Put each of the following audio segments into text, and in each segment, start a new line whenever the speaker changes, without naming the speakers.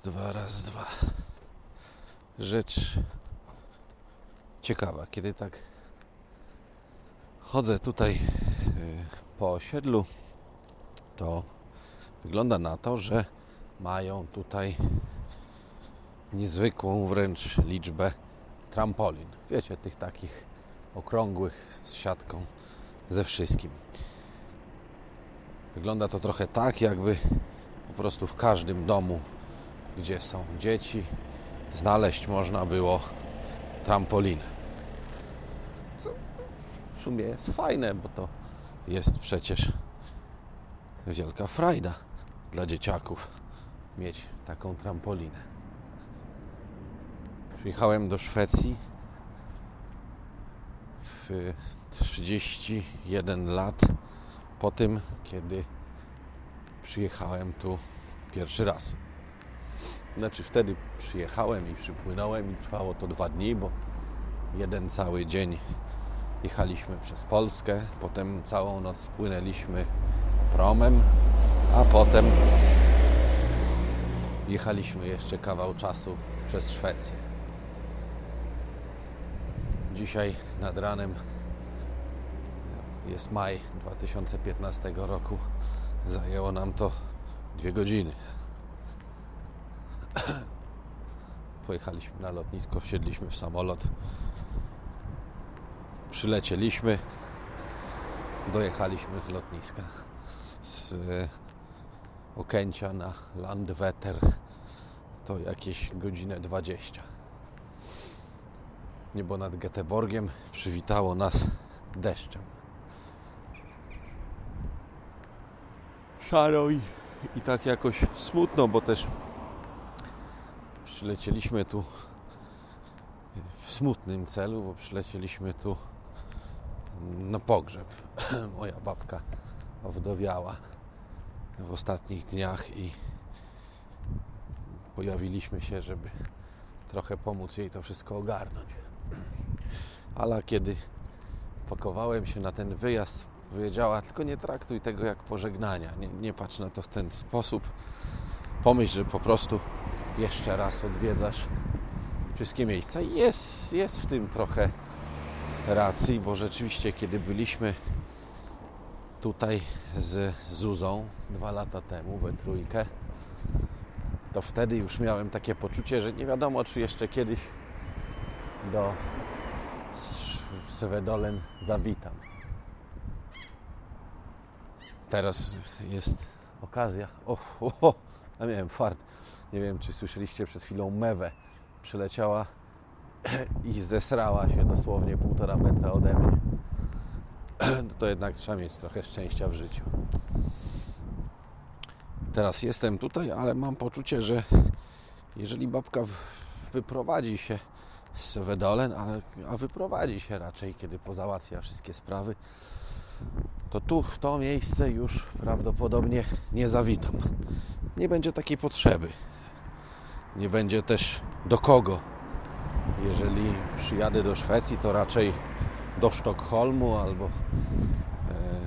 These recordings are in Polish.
Raz, dwa, raz, dwa. Rzecz ciekawa, kiedy tak chodzę tutaj y, po osiedlu, to wygląda na to, że mają tutaj niezwykłą wręcz liczbę trampolin. Wiecie, tych takich okrągłych z siatką ze wszystkim. Wygląda to trochę tak, jakby po prostu w każdym domu, gdzie są dzieci, znaleźć można było trampolinę. Co w sumie jest fajne, bo to jest przecież wielka frajda dla dzieciaków mieć taką trampolinę. Przyjechałem do Szwecji w 31 lat po tym, kiedy przyjechałem tu pierwszy raz. Znaczy wtedy przyjechałem i przypłynąłem i trwało to dwa dni, bo jeden cały dzień jechaliśmy przez Polskę, potem całą noc płynęliśmy promem, a potem jechaliśmy jeszcze kawał czasu przez Szwecję. Dzisiaj nad ranem jest maj 2015 roku. Zajęło nam to dwie godziny. Pojechaliśmy na lotnisko, wsiedliśmy w samolot. Przylecieliśmy. Dojechaliśmy z lotniska. Z e, Okęcia na Landwetter to jakieś godzinę 20. Niebo nad Göteborgiem przywitało nas deszczem. Szaro i, i tak jakoś smutno, bo też przylecieliśmy tu w smutnym celu, bo przylecieliśmy tu na pogrzeb. Moja babka owdowiała w ostatnich dniach i pojawiliśmy się, żeby trochę pomóc jej to wszystko ogarnąć. Ale kiedy pakowałem się na ten wyjazd, powiedziała, tylko nie traktuj tego jak pożegnania, nie, nie patrz na to w ten sposób. Pomyśl, że po prostu jeszcze raz odwiedzasz wszystkie miejsca. Jest, jest w tym trochę racji, bo rzeczywiście, kiedy byliśmy tutaj z Zuzą dwa lata temu we trójkę, to wtedy już miałem takie poczucie, że nie wiadomo, czy jeszcze kiedyś do Sewedolen zawitam. Teraz jest okazja. Ja miałem fart. Nie wiem, czy słyszeliście przed chwilą mewę. Przyleciała i zesrała się dosłownie półtora metra ode mnie. To jednak trzeba mieć trochę szczęścia w życiu. Teraz jestem tutaj, ale mam poczucie, że jeżeli babka wyprowadzi się z Wedolen, a, a wyprowadzi się raczej, kiedy pozałatwia wszystkie sprawy, to tu, w to miejsce już prawdopodobnie nie zawitam. Nie będzie takiej potrzeby. Nie będzie też do kogo. Jeżeli przyjadę do Szwecji, to raczej do Sztokholmu albo e,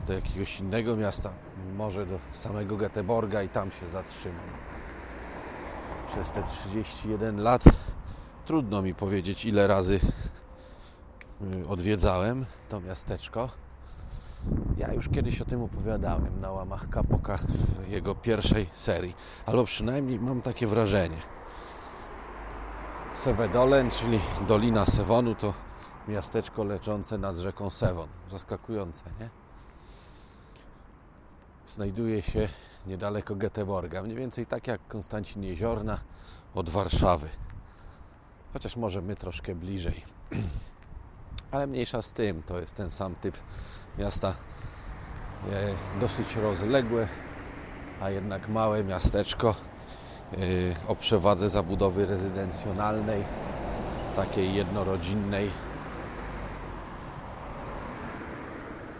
do jakiegoś innego miasta, może do samego Göteborga i tam się zatrzymam. Przez te 31 lat trudno mi powiedzieć, ile razy y, odwiedzałem to miasteczko. Ja już kiedyś o tym opowiadałem na łamach Kapoka w jego pierwszej serii, albo przynajmniej mam takie wrażenie. Sevedolen, czyli Dolina Sewonu, to miasteczko leżące nad rzeką Sewon. Zaskakujące, nie? Znajduje się niedaleko Göteborga, mniej więcej tak jak Konstancin Jeziorna od Warszawy. Chociaż może my troszkę bliżej. Ale mniejsza z tym, to jest ten sam typ miasta e, dosyć rozległe, a jednak małe miasteczko yy, o przewadze zabudowy rezydencjonalnej, takiej jednorodzinnej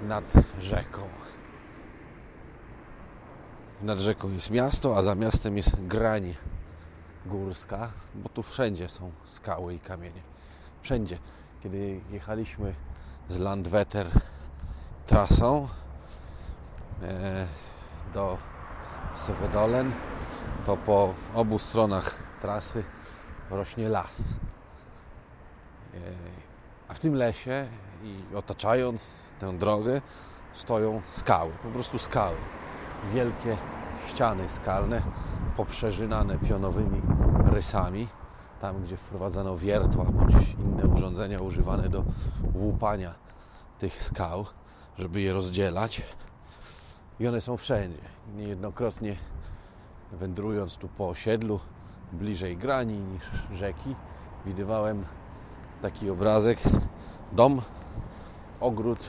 nad rzeką. Nad rzeką jest miasto, a za miastem jest grań górska, bo tu wszędzie są skały i kamienie. Wszędzie. Kiedy jechaliśmy z Landwetter trasą e, do Sevedolen, to po obu stronach trasy rośnie las. E, a w tym lesie i otaczając tę drogę stoją skały, po prostu skały. Wielkie ściany skalne, poprzeżynane pionowymi rysami, tam gdzie wprowadzano wiertła bądź inne urządzenia używane do łupania tych skał, żeby je rozdzielać. I one są wszędzie. Niejednokrotnie wędrując tu po osiedlu, bliżej grani niż rzeki, widywałem taki obrazek. Dom, ogród,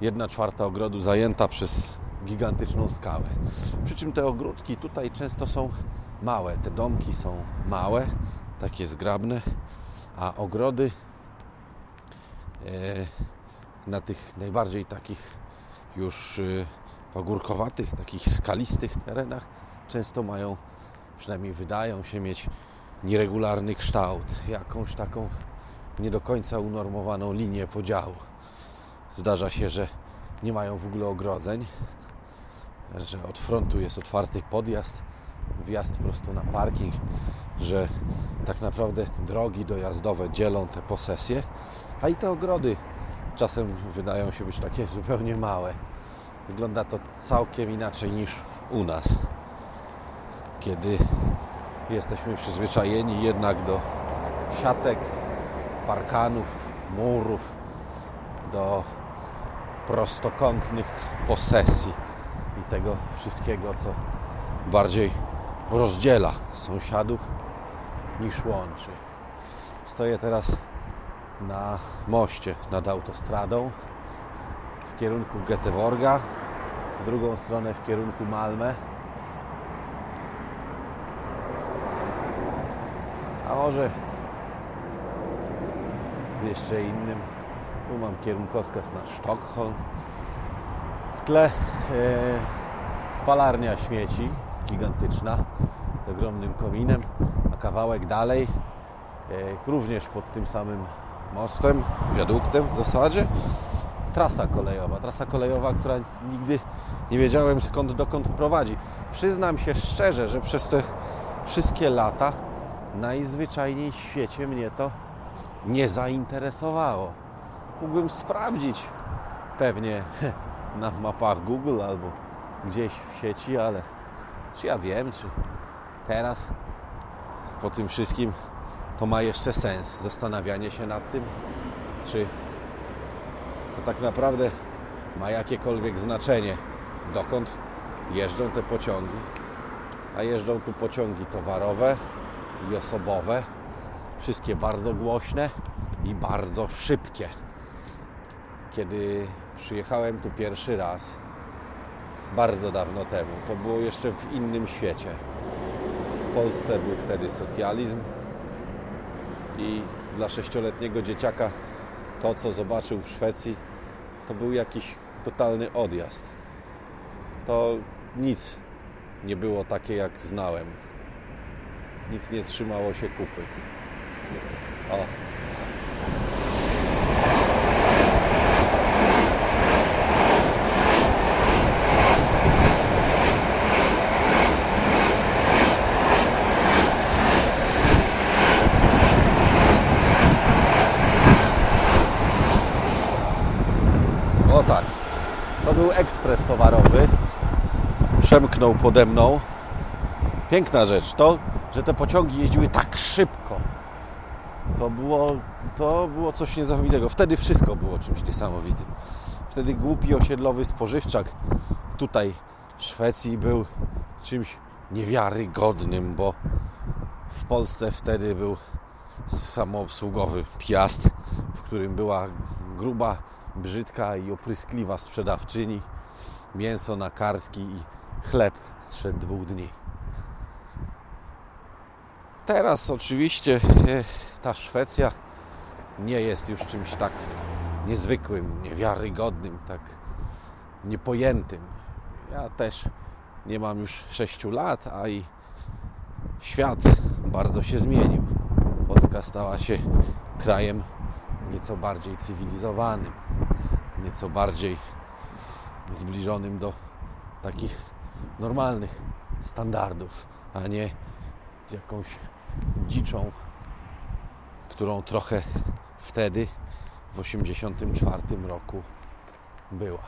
jedna czwarta ogrodu zajęta przez gigantyczną skałę. Przy czym te ogródki tutaj często są małe, te domki są małe, takie zgrabne, a ogrody e, na tych najbardziej takich już e, pagórkowatych, takich skalistych terenach często mają, przynajmniej wydają się mieć nieregularny kształt, jakąś taką nie do końca unormowaną linię podziału. Zdarza się, że nie mają w ogóle ogrodzeń, że od frontu jest otwarty podjazd, wjazd prosto na parking, że tak naprawdę drogi dojazdowe dzielą te posesje, a i te ogrody czasem wydają się być takie zupełnie małe. Wygląda to całkiem inaczej niż u nas, kiedy jesteśmy przyzwyczajeni jednak do siatek, parkanów, murów, do prostokątnych posesji i tego wszystkiego, co bardziej rozdziela sąsiadów niż łączy. Stoję teraz na moście nad autostradą w kierunku Göteborga, w drugą stronę w kierunku Malmę. A może w jeszcze innym. Tu mam kierunkowskaz na Sztokholm. W tle e, spalarnia śmieci, gigantyczna, z ogromnym kominem, a kawałek dalej, e, również pod tym samym mostem, wiaduktem w zasadzie, trasa kolejowa. Trasa kolejowa, która nigdy nie wiedziałem skąd dokąd prowadzi. Przyznam się szczerze, że przez te wszystkie lata najzwyczajniej w świecie mnie to nie zainteresowało. Mógłbym sprawdzić pewnie na mapach Google albo gdzieś w sieci, ale czy ja wiem, czy teraz po tym wszystkim to ma jeszcze sens zastanawianie się nad tym, czy to tak naprawdę ma jakiekolwiek znaczenie, dokąd jeżdżą te pociągi. A jeżdżą tu pociągi towarowe i osobowe, wszystkie bardzo głośne i bardzo szybkie. Kiedy przyjechałem tu pierwszy raz, bardzo dawno temu, to było jeszcze w innym świecie. W Polsce był wtedy socjalizm i dla sześcioletniego dzieciaka to, co zobaczył w Szwecji, to był jakiś totalny odjazd. To nic nie było takie, jak znałem. Nic nie trzymało się kupy. O tak. To był Przemknął pode mną. Piękna rzecz. To, że te pociągi jeździły tak szybko. To było, to było coś niesamowitego. Wtedy wszystko było czymś niesamowitym. Wtedy głupi osiedlowy spożywczak tutaj w Szwecji był czymś niewiarygodnym, bo w Polsce wtedy był samoobsługowy Piast, w którym była gruba, brzydka i opryskliwa sprzedawczyni, mięso na kartki i chleb sprzed dwóch dni. Teraz oczywiście e, ta Szwecja nie jest już czymś tak niezwykłym, niewiarygodnym, tak niepojętym. Ja też nie mam już 6 lat, a i świat bardzo się zmienił. Polska stała się krajem nieco bardziej cywilizowanym, nieco bardziej zbliżonym do takich normalnych standardów, a nie jakąś dziczą, którą trochę wtedy w 1984 roku była.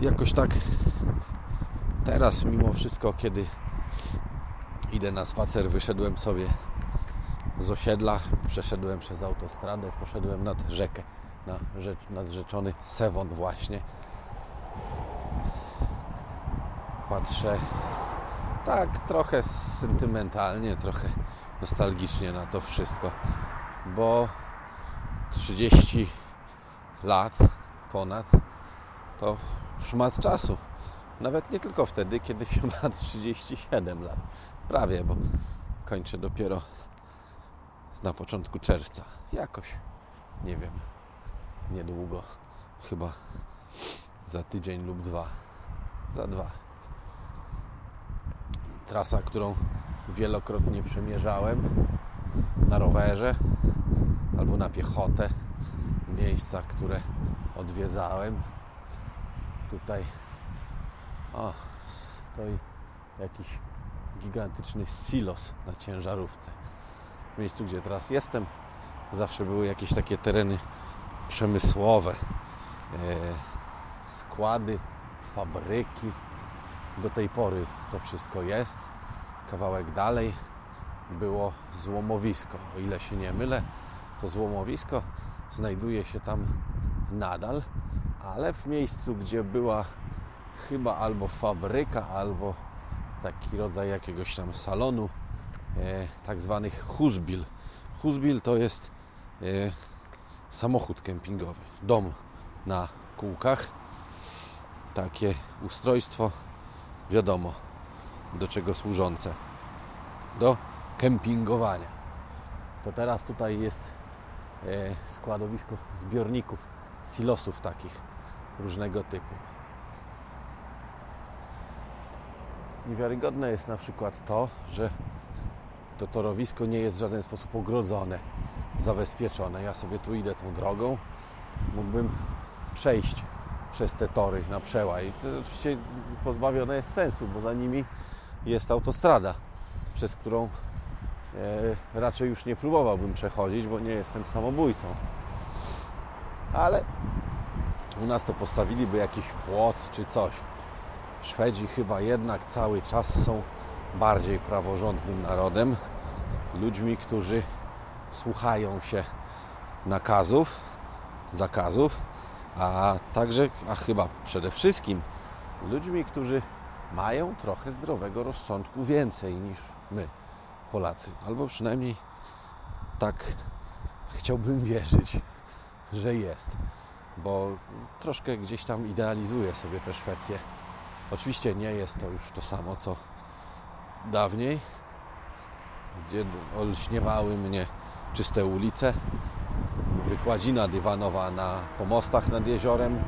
Jakoś tak teraz mimo wszystko, kiedy idę na spacer, wyszedłem sobie z osiedla, przeszedłem przez autostradę, poszedłem nad rzekę, na rzecz, nad rzeczony Sewon właśnie. Patrzę tak trochę sentymentalnie, trochę nostalgicznie na to wszystko, bo 30 lat ponad to szmat czasu. Nawet nie tylko wtedy, kiedy się ma 37 lat. Prawie, bo kończę dopiero na początku czerwca. Jakoś, nie wiem, niedługo. Chyba za tydzień lub dwa. Za dwa. Trasa, którą wielokrotnie przemierzałem na rowerze albo na piechotę. Miejsca, które odwiedzałem. Tutaj o, stoi jakiś gigantyczny silos na ciężarówce. W miejscu, gdzie teraz jestem, zawsze były jakieś takie tereny przemysłowe, e, składy, fabryki. Do tej pory to wszystko jest. Kawałek dalej było złomowisko. O ile się nie mylę, to złomowisko znajduje się tam nadal, ale w miejscu, gdzie była chyba albo fabryka, albo taki rodzaj jakiegoś tam salonu, e, tak zwanych huzbil. Huzbil to jest e, samochód kempingowy, dom na kółkach. Takie ustrojstwo, wiadomo, do czego służące. Do kempingowania. To teraz tutaj jest e, składowisko zbiorników, silosów takich różnego typu. Niewiarygodne jest na przykład to, że to torowisko nie jest w żaden sposób ogrodzone, zabezpieczone. Ja sobie tu idę tą drogą, mógłbym przejść przez te tory na przełaj. To oczywiście pozbawione jest sensu, bo za nimi jest autostrada, przez którą e, raczej już nie próbowałbym przechodzić, bo nie jestem samobójcą. Ale u nas to postawiliby jakiś płot czy coś. Szwedzi chyba jednak cały czas są bardziej praworządnym narodem, ludźmi, którzy słuchają się nakazów, zakazów, a także, a chyba przede wszystkim ludźmi, którzy mają trochę zdrowego rozsądku więcej niż my, Polacy. Albo przynajmniej tak chciałbym wierzyć, że jest. Bo troszkę gdzieś tam idealizuję sobie tę Szwecję. Oczywiście nie jest to już to samo, co dawniej, gdzie olśniewały mnie czyste ulice, wykładzina dywanowa na pomostach nad jeziorem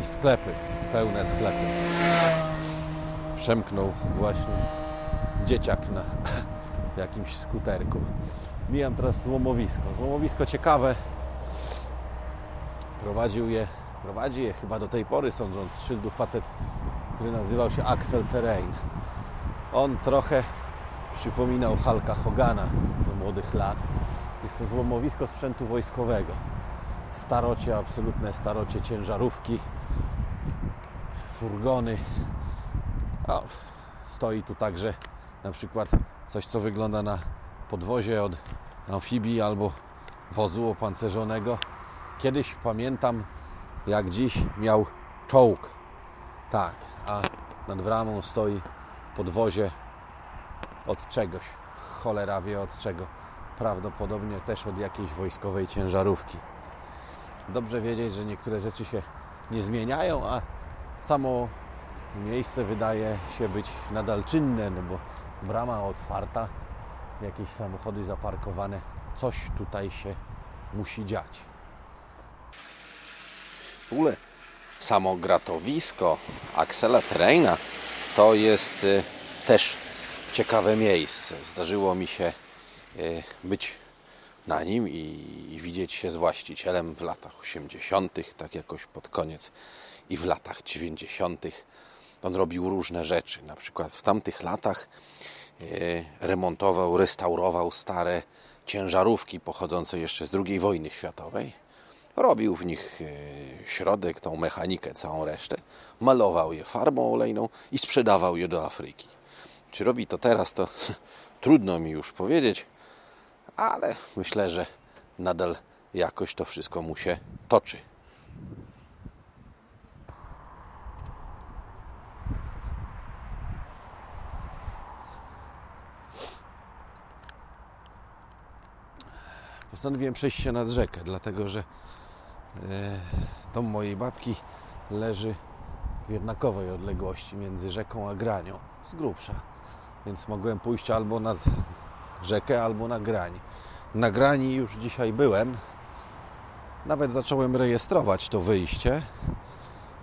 i sklepy, pełne sklepy. Przemknął właśnie dzieciak na jakimś skuterku. Mijam teraz złomowisko. Złomowisko ciekawe. Prowadził je, prowadzi je chyba do tej pory, sądząc z szyldu facet, który nazywał się Axel Terrain. On trochę przypominał Halka Hogana z młodych lat. Jest to złomowisko sprzętu wojskowego. Starocie, absolutne starocie, ciężarówki, furgony. O, stoi tu także na przykład coś, co wygląda na podwozie od amfibii albo wozu opancerzonego. Kiedyś pamiętam, jak dziś miał czołg. Tak, a nad bramą stoi podwozie od czegoś. Cholera wie od czego. Prawdopodobnie też od jakiejś wojskowej ciężarówki. Dobrze wiedzieć, że niektóre rzeczy się nie zmieniają, a samo miejsce wydaje się być nadal czynne, no bo brama otwarta, jakieś samochody zaparkowane, coś tutaj się musi dziać. W ogóle samo gratowisko Axela Terreina to jest y, też ciekawe miejsce. Zdarzyło mi się być na nim i widzieć się z właścicielem w latach 80., tak jakoś pod koniec i w latach 90. On robił różne rzeczy. Na przykład w tamtych latach y, remontował, restaurował stare ciężarówki pochodzące jeszcze z II wojny światowej. Robił w nich e, środek, tą mechanikę, całą resztę. Malował je farbą olejną i sprzedawał je do Afryki. Czy robi to teraz, to trudno mi już powiedzieć, ale myślę, że nadal jakoś to wszystko mu się toczy. postanowiłem przejść się nad rzekę, dlatego że e, dom mojej babki leży w jednakowej odległości między rzeką a granią, z grubsza. Więc mogłem pójść albo nad rzekę, albo na grań. Na grani już dzisiaj byłem. Nawet zacząłem rejestrować to wyjście.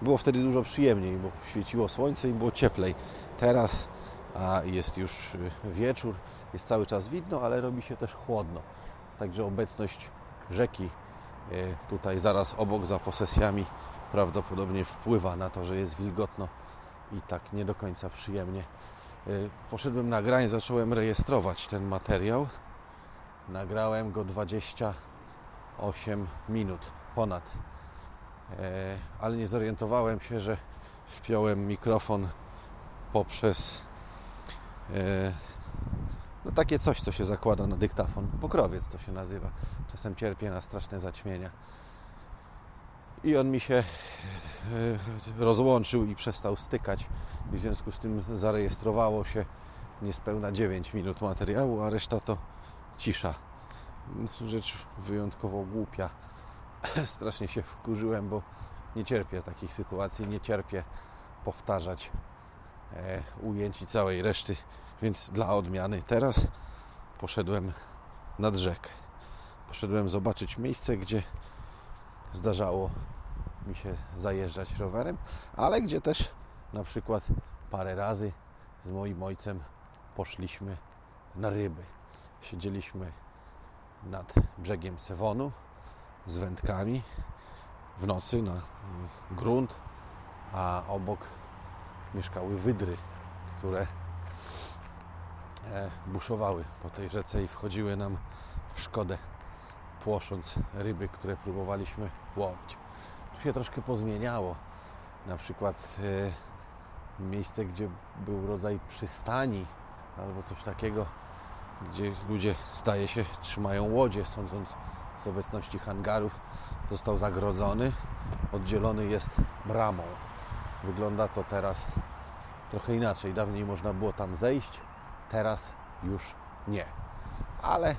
Było wtedy dużo przyjemniej, bo świeciło słońce i było cieplej. Teraz a jest już wieczór, jest cały czas widno, ale robi się też chłodno. Także obecność rzeki e, tutaj zaraz obok za posesjami prawdopodobnie wpływa na to, że jest wilgotno i tak nie do końca przyjemnie. E, poszedłem na grań, zacząłem rejestrować ten materiał. Nagrałem go 28 minut ponad, e, ale nie zorientowałem się, że wpiąłem mikrofon poprzez no takie coś, co się zakłada na dyktafon. Pokrowiec to się nazywa. Czasem cierpię na straszne zaćmienia. I on mi się rozłączył i przestał stykać. I w związku z tym zarejestrowało się niespełna 9 minut materiału, a reszta to cisza. Rzecz wyjątkowo głupia. Strasznie się wkurzyłem, bo nie cierpię takich sytuacji, nie cierpię powtarzać e, ujęć i całej reszty więc dla odmiany teraz poszedłem nad rzekę. Poszedłem zobaczyć miejsce, gdzie zdarzało mi się zajeżdżać rowerem, ale gdzie też na przykład parę razy z moim ojcem poszliśmy na ryby. Siedzieliśmy nad brzegiem Sewonu z wędkami w nocy na grunt, a obok mieszkały wydry, które E, buszowały po tej rzece i wchodziły nam w szkodę, płosząc ryby, które próbowaliśmy łowić. Się troszkę pozmieniało. Na przykład e, miejsce, gdzie był rodzaj przystani albo coś takiego, gdzie ludzie, zdaje się, trzymają łodzie, sądząc z obecności hangarów, został zagrodzony, oddzielony jest bramą. Wygląda to teraz trochę inaczej. Dawniej można było tam zejść, teraz już nie. Ale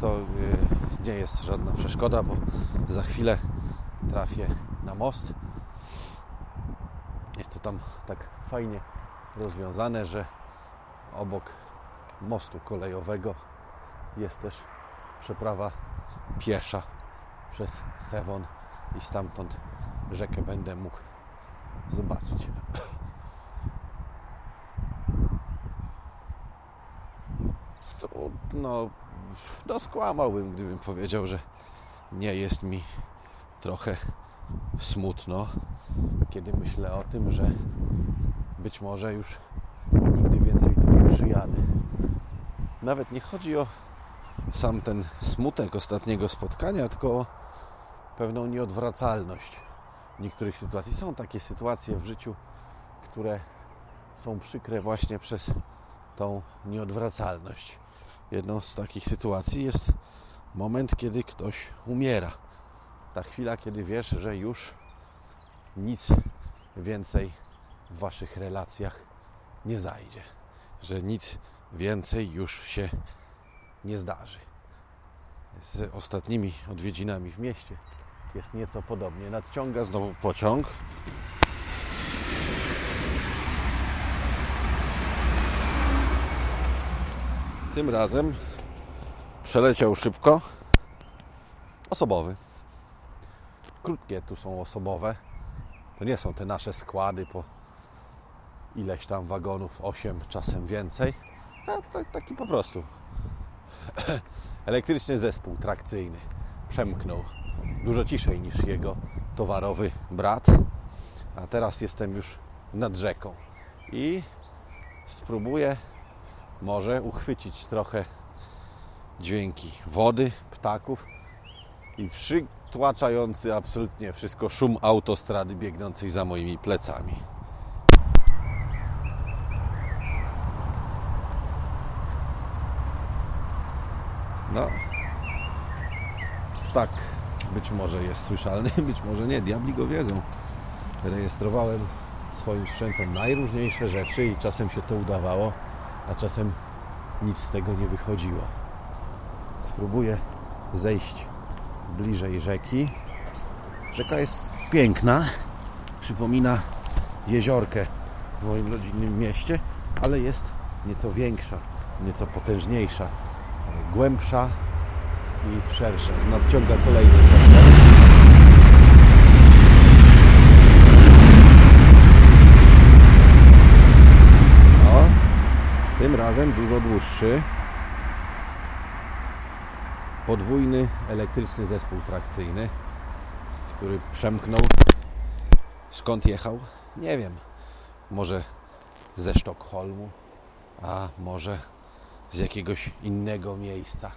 to y, nie jest żadna przeszkoda, bo za chwilę trafię na most. Jest to tam tak fajnie rozwiązane, że obok mostu kolejowego jest też przeprawa piesza przez Sewon i stamtąd rzekę będę mógł zobaczyć. no, no skłamałbym, gdybym powiedział, że nie jest mi trochę smutno, kiedy myślę o tym, że być może już nigdy więcej tu nie przyjadę. Nawet nie chodzi o sam ten smutek ostatniego spotkania, tylko o pewną nieodwracalność niektórych sytuacji. Są takie sytuacje w życiu, które są przykre właśnie przez tą nieodwracalność jedną z takich sytuacji jest moment, kiedy ktoś umiera ta chwila, kiedy wiesz, że już nic więcej w waszych relacjach nie zajdzie, że nic więcej już się nie zdarzy. Z ostatnimi odwiedzinami w mieście jest nieco podobnie. Nadciąga znowu pociąg. Tym razem przeleciał szybko osobowy. Krótkie tu są osobowe. To nie są te nasze składy po ileś tam wagonów, 8 czasem więcej. A taki po prostu elektryczny zespół trakcyjny przemknął dużo ciszej niż jego towarowy brat. A teraz jestem już nad rzeką i spróbuję może uchwycić trochę dźwięki wody, ptaków i przytłaczający absolutnie wszystko szum autostrady biegnącej za moimi plecami. No, tak, być może jest słyszalny, być może nie, diabli go wiedzą. Rejestrowałem swoim sprzętem najróżniejsze rzeczy i czasem się to udawało, a czasem nic z tego nie wychodziło. Spróbuję zejść bliżej rzeki. Rzeka jest piękna, przypomina jeziorkę w moim rodzinnym mieście, ale jest nieco większa, nieco potężniejsza, głębsza i szersza. Nadciąga kolejny. O, tym razem dużo dłuższy. Podwójny elektryczny zespół trakcyjny, który przemknął. Skąd jechał? Nie wiem. Może ze Sztokholmu, a może z jakiegoś innego miejsca.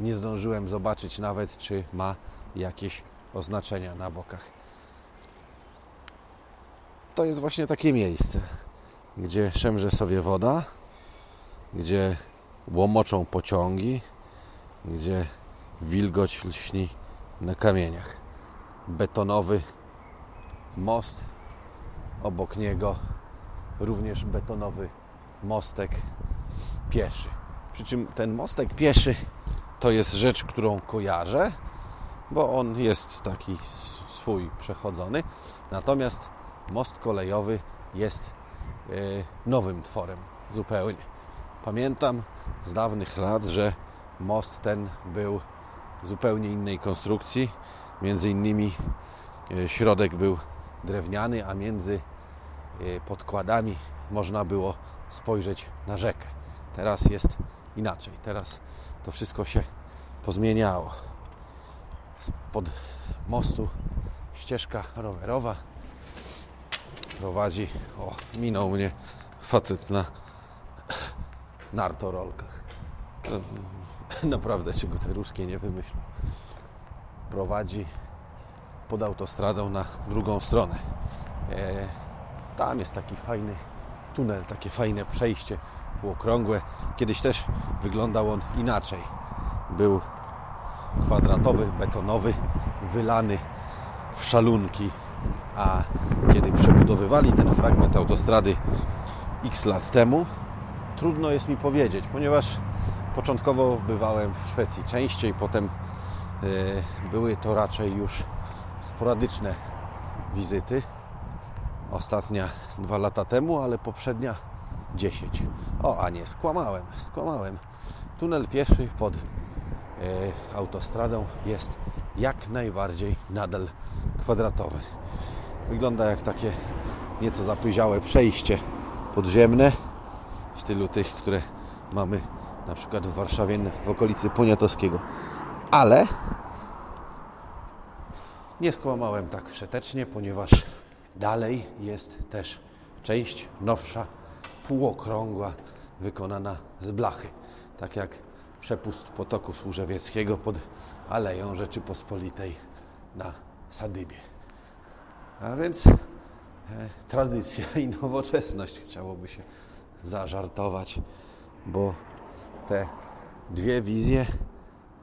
Nie zdążyłem zobaczyć nawet, czy ma jakieś oznaczenia na bokach. To jest właśnie takie miejsce, gdzie szemrze sobie woda, gdzie łomoczą pociągi, gdzie wilgoć lśni na kamieniach. Betonowy most, obok niego również betonowy mostek pieszy. Przy czym ten mostek pieszy to jest rzecz, którą kojarzę, bo on jest taki swój przechodzony. Natomiast most kolejowy jest e, nowym tworem zupełnie. Pamiętam z dawnych lat, że most ten był zupełnie innej konstrukcji. Między innymi e, środek był drewniany, a między e, podkładami można było spojrzeć na rzekę. Teraz jest inaczej. Teraz to wszystko się pozmieniało. Spod mostu ścieżka rowerowa prowadzi. O, minął mnie facet na nartorolkach. Naprawdę czego te ruskie nie wymyślą. Prowadzi pod autostradą na drugą stronę. E, tam jest taki fajny tunel, takie fajne przejście półokrągłe. Kiedyś też wyglądał on inaczej. Był kwadratowy, betonowy, wylany w szalunki, a kiedy przebudowywali ten fragment autostrady x lat temu, trudno jest mi powiedzieć, ponieważ początkowo bywałem w Szwecji częściej, potem yy, były to raczej już sporadyczne wizyty. Ostatnia dwa lata temu, ale poprzednia 10. O, a nie, skłamałem, skłamałem. Tunel pieszy pod e, autostradą jest jak najbardziej nadal kwadratowy. Wygląda jak takie nieco zapyziałe przejście podziemne w stylu tych, które mamy na przykład w Warszawie w okolicy Poniatowskiego. Ale nie skłamałem tak wszetecznie, ponieważ dalej jest też część nowsza półokrągła, wykonana z blachy. Tak jak przepust potoku służewieckiego pod Aleją Rzeczypospolitej na Sadybie. A więc e, tradycja i nowoczesność chciałoby się zażartować, bo te dwie wizje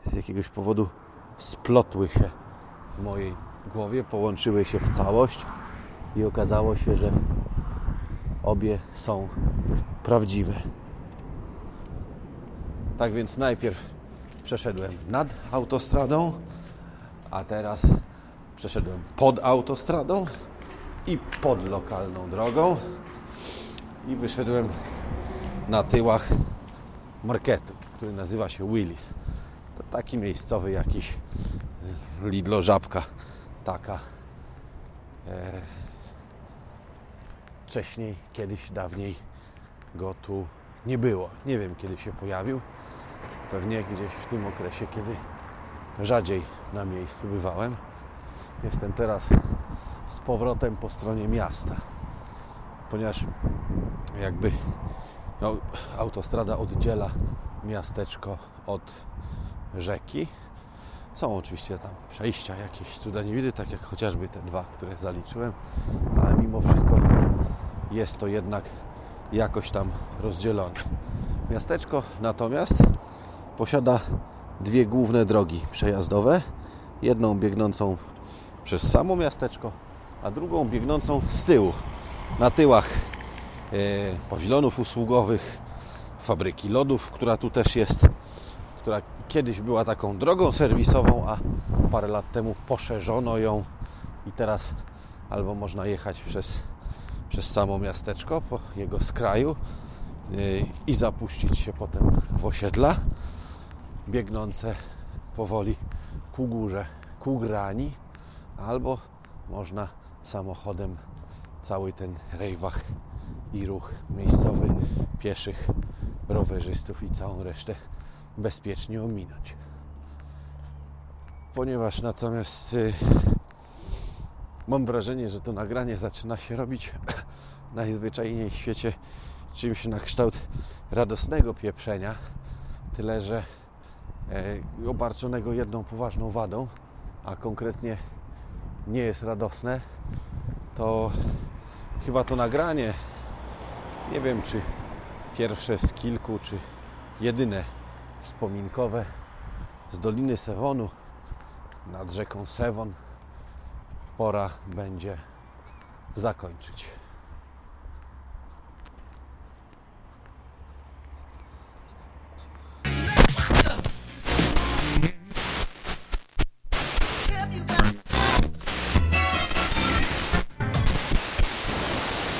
z jakiegoś powodu splotły się w mojej głowie, połączyły się w całość i okazało się, że obie są prawdziwe. Tak więc najpierw przeszedłem nad autostradą, a teraz przeszedłem pod autostradą i pod lokalną drogą i wyszedłem na tyłach marketu. który nazywa się Willis. To taki miejscowy jakiś y, Lidlo żabka taka. E, wcześniej, kiedyś, dawniej go tu nie było. Nie wiem kiedy się pojawił. Pewnie gdzieś w tym okresie, kiedy rzadziej na miejscu bywałem. Jestem teraz z powrotem po stronie miasta, ponieważ jakby no, autostrada oddziela miasteczko od rzeki. Są oczywiście tam przejścia, jakieś cuda nie widzę, tak jak chociażby te dwa, które zaliczyłem, ale mimo wszystko jest to jednak jakoś tam rozdzielone. Miasteczko natomiast posiada dwie główne drogi przejazdowe. Jedną biegnącą przez samo miasteczko, a drugą biegnącą z tyłu. Na tyłach pawilonów usługowych, fabryki lodów, która tu też jest, która kiedyś była taką drogą serwisową, a parę lat temu poszerzono ją i teraz albo można jechać przez, przez samo miasteczko, po jego skraju e, i zapuścić się potem w osiedla biegnące powoli ku górze, ku grani, albo można samochodem cały ten rejwach i ruch miejscowy pieszych, rowerzystów i całą resztę bezpiecznie ominąć. Ponieważ natomiast y, mam wrażenie, że to nagranie zaczyna się robić najzwyczajniej w świecie czymś na kształt radosnego pieprzenia, tyle że e, obarczonego jedną poważną wadą, a konkretnie nie jest radosne, to chyba to nagranie, nie wiem czy pierwsze z kilku, czy jedyne wspominkowe z Doliny Sewonu nad rzeką Sewon pora będzie zakończyć.